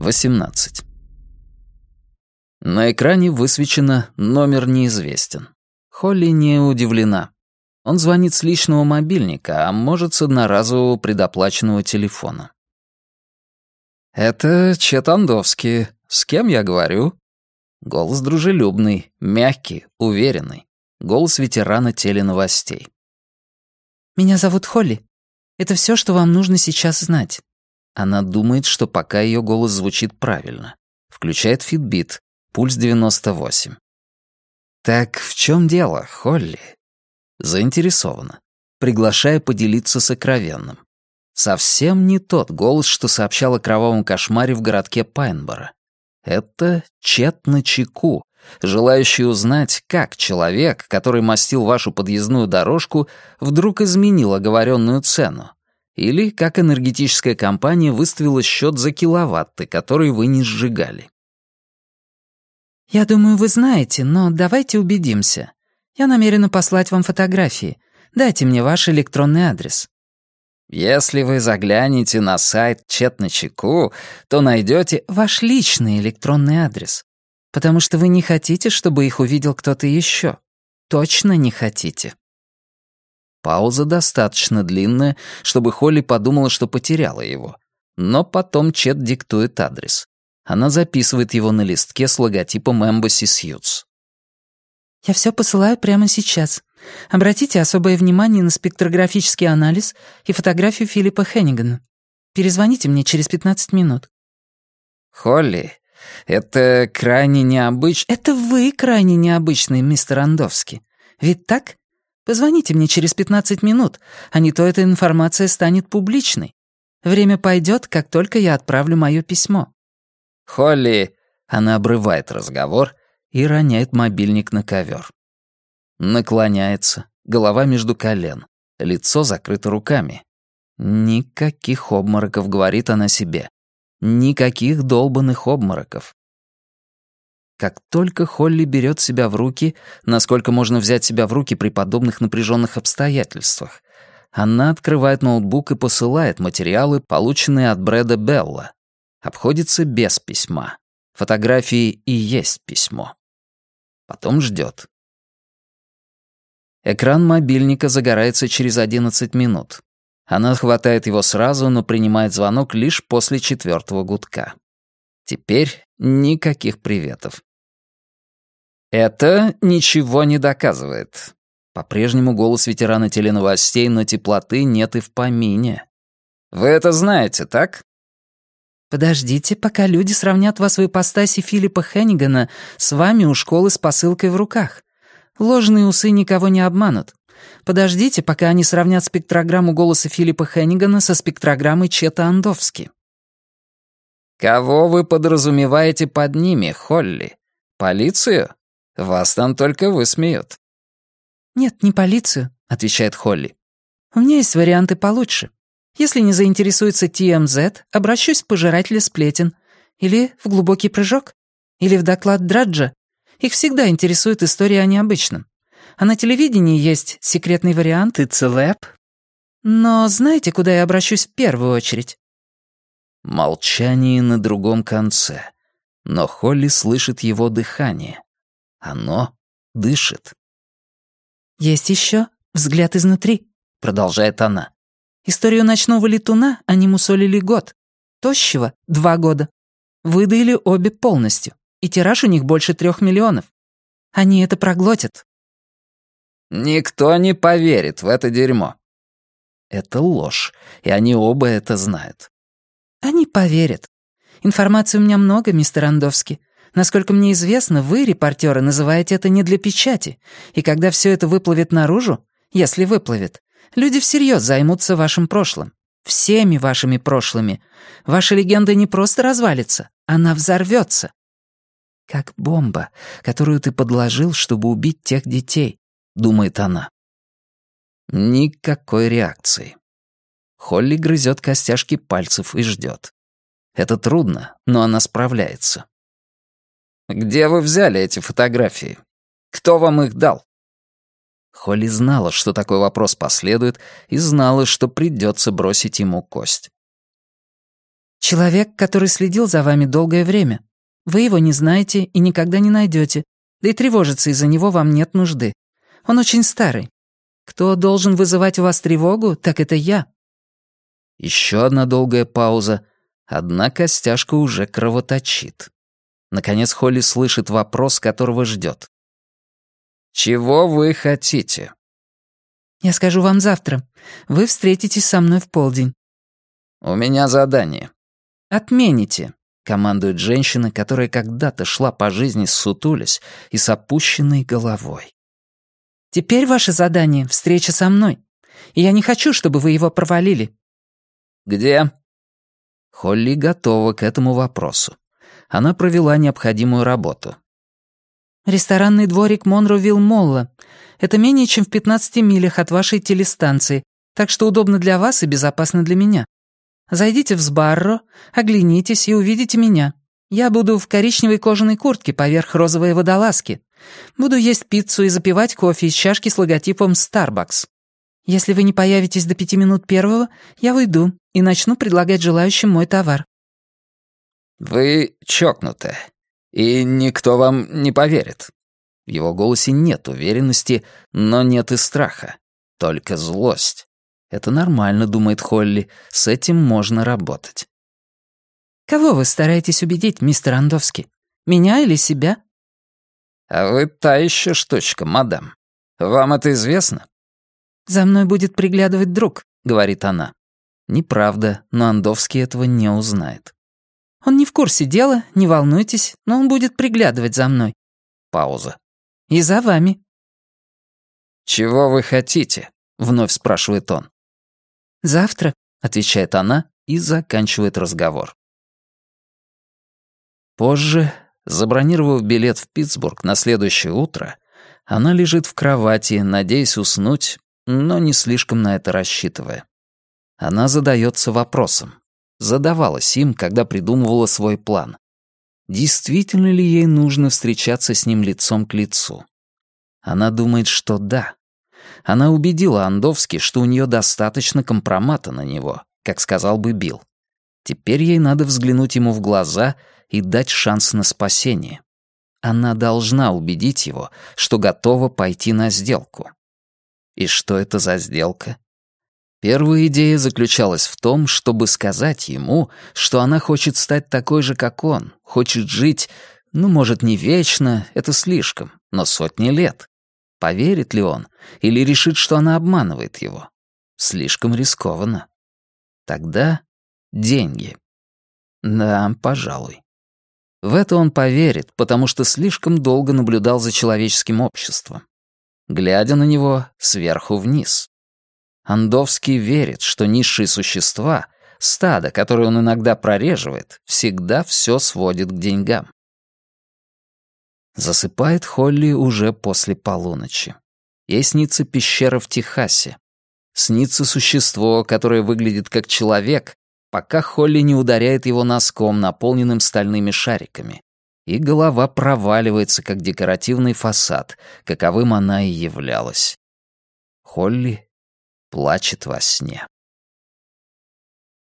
18. На экране высвечено «Номер неизвестен». Холли не удивлена. Он звонит с личного мобильника, а может, с одноразового предоплаченного телефона. «Это Четандовский. С кем я говорю?» Голос дружелюбный, мягкий, уверенный. Голос ветерана теленовостей. «Меня зовут Холли. Это все, что вам нужно сейчас знать». Она думает, что пока ее голос звучит правильно. Включает Fitbit, пульс 98. «Так в чем дело, Холли?» Заинтересована. Приглашая поделиться сокровенным. Совсем не тот голос, что сообщал о кровавом кошмаре в городке Пайнборо. Это Чет на чеку, желающий узнать, как человек, который мостил вашу подъездную дорожку, вдруг изменил оговоренную цену. Или как энергетическая компания выставила счет за киловатты, которые вы не сжигали. «Я думаю, вы знаете, но давайте убедимся. Я намерена послать вам фотографии. Dайте мне ваш электронный адрес». Если вы заглянете на сайт Четночеку, то найдете ваш личный электронный адрес. Потому что вы не хотите, чтобы их увидел кто-то еще. Точно не хотите. Пауза достаточно длинная, чтобы Холли подумала, что потеряла его. Но потом Чет диктует адрес. Она записывает его на листке с логотипом Embassy Suits. «Я все посылаю прямо сейчас. Обратите особое внимание на спектрографический анализ и фотографию Филиппа Хеннигана. Перезвоните мне через 15 минут». «Холли, это крайне необычно...» «Это вы крайне необычный, мистер Андовский. Ведь так? Позвоните мне через 15 минут, а не то эта информация станет публичной. Время пойдет, как только я отправлю мое письмо». «Холли...» Она обрывает разговор и роняет мобильник на ковер. Наклоняется, голова между колен, лицо закрыто руками. Никаких обмороков, говорит она себе. Никаких долбанных обмороков. Как только Холли берет себя в руки, насколько можно взять себя в руки при подобных напряженных обстоятельствах, она открывает ноутбук и посылает материалы, полученные от Брэда Белла. Обходится без письма. Фотографии и есть письмо. Потом ждет. Экран мобильника загорается через 11 минут. Она хватает его сразу, но принимает звонок лишь после четвертого гудка. Теперь никаких приветов. Это ничего не доказывает. По-прежнему голос ветерана теленовостей, но теплоты нет и в помине. Вы это знаете, так? Подождите, пока люди сравнят вас в ипостаси Филиппа Хеннигана с вами у школы с посылкой в руках. Ложные усы никого не обманут. Подождите, пока они сравнят спектрограмму голоса Филиппа Хеннигана со спектрограммой Чета Андовски. «Кого вы подразумеваете под ними, Холли? Полицию? Вас там только высмеют». «Нет, не полицию», — отвечает Холли. «У меня есть варианты получше. Если не заинтересуется TMZ, обращусь в пожирателя сплетен. Или в глубокий прыжок. Или в доклад Драджа. Их всегда интересует история о необычном. А на телевидении есть секретный вариант и целеб. Но знаете, куда я обращусь в первую очередь? Молчание на другом конце. Но Холли слышит его дыхание. Оно дышит. «Есть еще взгляд изнутри», — продолжает она. «Историю ночного летуна они мусолили год. Тощего — два года. Выдаили обе полностью и тираж у них больше трех миллионов. Они это проглотят». «Никто не поверит в это дерьмо». Это ложь, и они оба это знают. «Они поверят. Информации у меня много, мистер Андовский. Насколько мне известно, вы, репортеры, называете это не для печати, и когда все это выплывет наружу, если выплывет, люди всерьез займутся вашим прошлым. Всеми вашими прошлыми. Ваша легенда не просто развалится, она взорвется. «Как бомба, которую ты подложил, чтобы убить тех детей», — думает она. Никакой реакции. Холли грызет костяшки пальцев и ждет. Это трудно, но она справляется. «Где вы взяли эти фотографии? Кто вам их дал?» Холли знала, что такой вопрос последует, и знала, что придется бросить ему кость. Человек, который следил за вами долгое время. Вы его не знаете и никогда не найдете, да и тревожиться из-за него вам нет нужды. Он очень старый. Кто должен вызывать у вас тревогу, так это я». Еще одна долгая пауза. Одна костяшка уже кровоточит. Наконец Холли слышит вопрос, которого ждет. «Чего вы хотите?» «Я скажу вам завтра. Вы встретитесь со мной в полдень». «У меня задание». «Отмените», — командует женщина, которая когда-то шла по жизни сутулясь и с опущенной головой. «Теперь ваше задание — встреча со мной. И я не хочу, чтобы вы его провалили». «Где?» Холли готова к этому вопросу. Она провела необходимую работу. «Ресторанный дворик Монровилл Молла. Это менее чем в 15 милях от вашей телестанции, так что удобно для вас и безопасно для меня. Зайдите в Сбарро, оглянитесь и увидите меня. Я буду в коричневой кожаной куртке поверх розовой водолазки. Буду есть пиццу и запивать кофе из чашки с логотипом Starbucks. Если вы не появитесь до пяти минут первого, я уйду и начну предлагать желающим мой товар». «Вы чокнутая, и никто вам не поверит». В его голосе нет уверенности, но нет и страха, только злость. Это нормально, думает Холли, с этим можно работать. «Кого вы стараетесь убедить, мистер Андовский? Меня или себя?» «А вы та еще штучка, мадам. Вам это известно?» «За мной будет приглядывать друг», — говорит она. Неправда, но Андовский этого не узнает. «Он не в курсе дела, не волнуйтесь, но он будет приглядывать за мной». Пауза. «И за вами». «Чего вы хотите?» — вновь спрашивает он. «Завтра», — отвечает она и заканчивает разговор. Позже, забронировав билет в Питтсбург на следующее утро, она лежит в кровати, надеясь уснуть, но не слишком на это рассчитывая. Она задается вопросом. Задавалась им, когда придумывала свой план. Действительно ли ей нужно встречаться с ним лицом к лицу? Она думает, что да. Она убедила Андовски, что у нее достаточно компромата на него, как сказал бы Билл. Теперь ей надо взглянуть ему в глаза и дать шанс на спасение. Она должна убедить его, что готова пойти на сделку. И что это за сделка? Первая идея заключалась в том, чтобы сказать ему, что она хочет стать такой же, как он, хочет жить, ну, может, не вечно, это слишком, но сотни лет. Поверит ли он или решит, что она обманывает его? Слишком рискованно. Тогда деньги. Да, пожалуй. В это он поверит, потому что слишком долго наблюдал за человеческим обществом глядя на него сверху вниз. Андовский верит, что низшие существа, стадо, которое он иногда прореживает, всегда все сводит к деньгам. Засыпает Холли уже после полуночи. Ей снится пещера в Техасе. Снится существо, которое выглядит как человек, пока Холли не ударяет его носком, наполненным стальными шариками и голова проваливается, как декоративный фасад, каковым она и являлась. Холли плачет во сне.